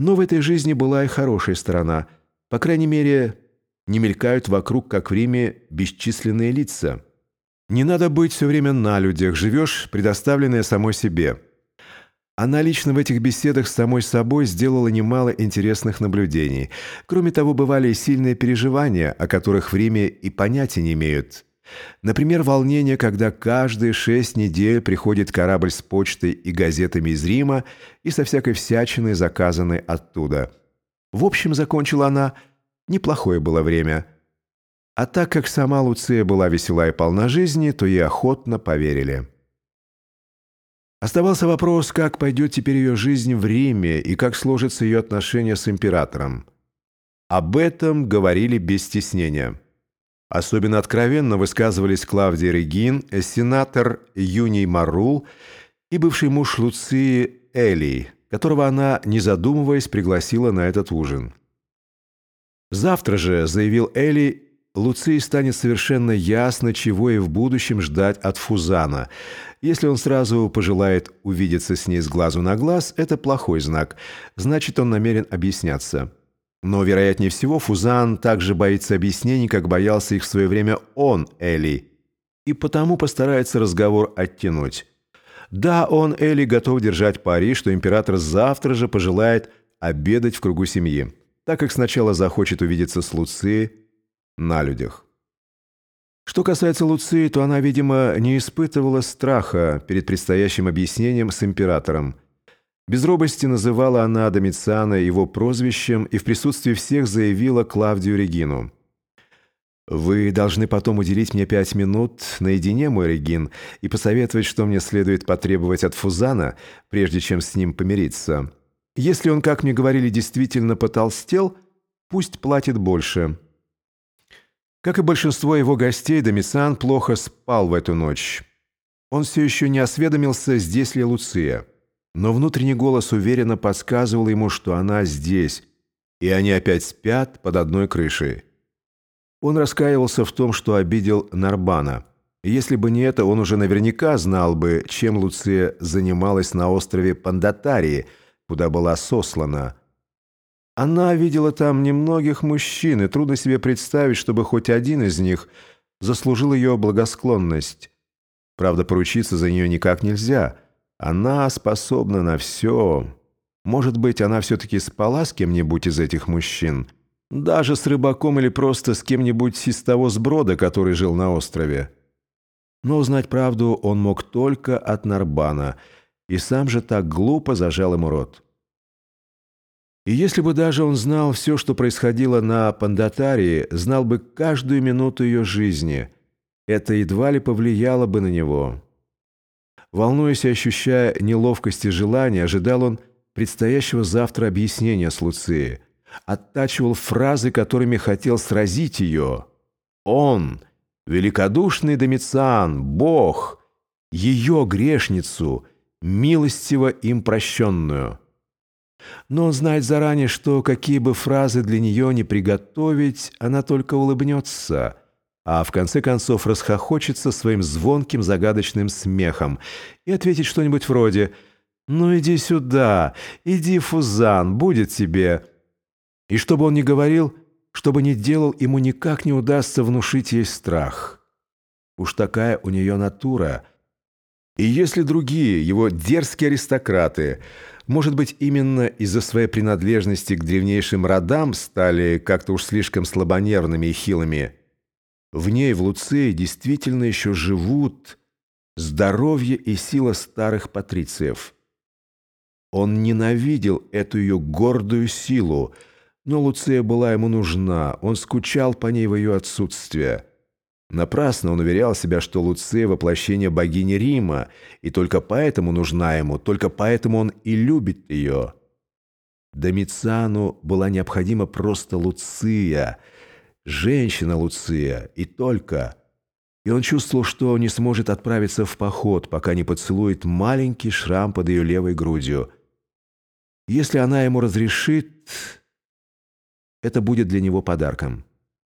Но в этой жизни была и хорошая сторона. По крайней мере, не мелькают вокруг, как в Риме, бесчисленные лица. Не надо быть все время на людях, живешь предоставленная самой себе. Она лично в этих беседах с самой собой сделала немало интересных наблюдений. Кроме того, бывали и сильные переживания, о которых в Риме и понятия не имеют. Например, волнение, когда каждые шесть недель приходит корабль с почтой и газетами из Рима и со всякой всячиной, заказанной оттуда. В общем, закончила она, неплохое было время. А так как сама Луция была весела и полна жизни, то ей охотно поверили. Оставался вопрос, как пойдет теперь ее жизнь в Риме и как сложатся ее отношения с императором. Об этом говорили без стеснения. Особенно откровенно высказывались Клавдия Регин, сенатор Юний Марул и бывший муж Луции Элий, которого она, не задумываясь, пригласила на этот ужин. «Завтра же», — заявил Элли, Луции станет совершенно ясно, чего и в будущем ждать от Фузана. Если он сразу пожелает увидеться с ней с глазу на глаз, это плохой знак. Значит, он намерен объясняться. Но, вероятнее всего, Фузан также боится объяснений, как боялся их в свое время он, Элли, и потому постарается разговор оттянуть. Да, он, Элли, готов держать пари, что император завтра же пожелает обедать в кругу семьи, так как сначала захочет увидеться с Луцией на людях. Что касается Луции, то она, видимо, не испытывала страха перед предстоящим объяснением с императором – без робости называла она Домициана его прозвищем и в присутствии всех заявила Клавдию Регину. «Вы должны потом уделить мне пять минут наедине, мой Регин, и посоветовать, что мне следует потребовать от Фузана, прежде чем с ним помириться. Если он, как мне говорили, действительно потолстел, пусть платит больше». Как и большинство его гостей, Домициан плохо спал в эту ночь. Он все еще не осведомился, здесь ли Луция. Но внутренний голос уверенно подсказывал ему, что она здесь, и они опять спят под одной крышей. Он раскаивался в том, что обидел Нарбана. Если бы не это, он уже наверняка знал бы, чем Луция занималась на острове Пандатарии, куда была сослана. Она видела там немногих мужчин, и трудно себе представить, чтобы хоть один из них заслужил ее благосклонность. Правда, поручиться за нее никак нельзя – она способна на все. Может быть, она все-таки спала с кем-нибудь из этих мужчин? Даже с рыбаком или просто с кем-нибудь из того сброда, который жил на острове? Но узнать правду он мог только от Нарбана, и сам же так глупо зажал ему рот. И если бы даже он знал все, что происходило на Пандатарии, знал бы каждую минуту ее жизни, это едва ли повлияло бы на него. Волнуясь и ощущая неловкость и желание, ожидал он предстоящего завтра объяснения с Луцией. Оттачивал фразы, которыми хотел сразить ее. Он, великодушный Домициан, Бог, ее грешницу, милостиво им прощенную. Но знает заранее, что какие бы фразы для нее не приготовить, она только улыбнется – а в конце концов расхохочется своим звонким загадочным смехом и ответить что-нибудь вроде «Ну иди сюда, иди, Фузан, будет тебе». И чтобы он ни говорил, чтобы ни делал, ему никак не удастся внушить ей страх. Уж такая у нее натура. И если другие, его дерзкие аристократы, может быть, именно из-за своей принадлежности к древнейшим родам стали как-то уж слишком слабонервными и хилыми – в ней, в Луции, действительно еще живут здоровье и сила старых патрициев. Он ненавидел эту ее гордую силу, но Луция была ему нужна, он скучал по ней в ее отсутствие. Напрасно он уверял себя, что Луция – воплощение богини Рима, и только поэтому нужна ему, только поэтому он и любит ее. Домициану была необходима просто Луция – женщина Луция, и только. И он чувствовал, что не сможет отправиться в поход, пока не поцелует маленький шрам под ее левой грудью. Если она ему разрешит, это будет для него подарком.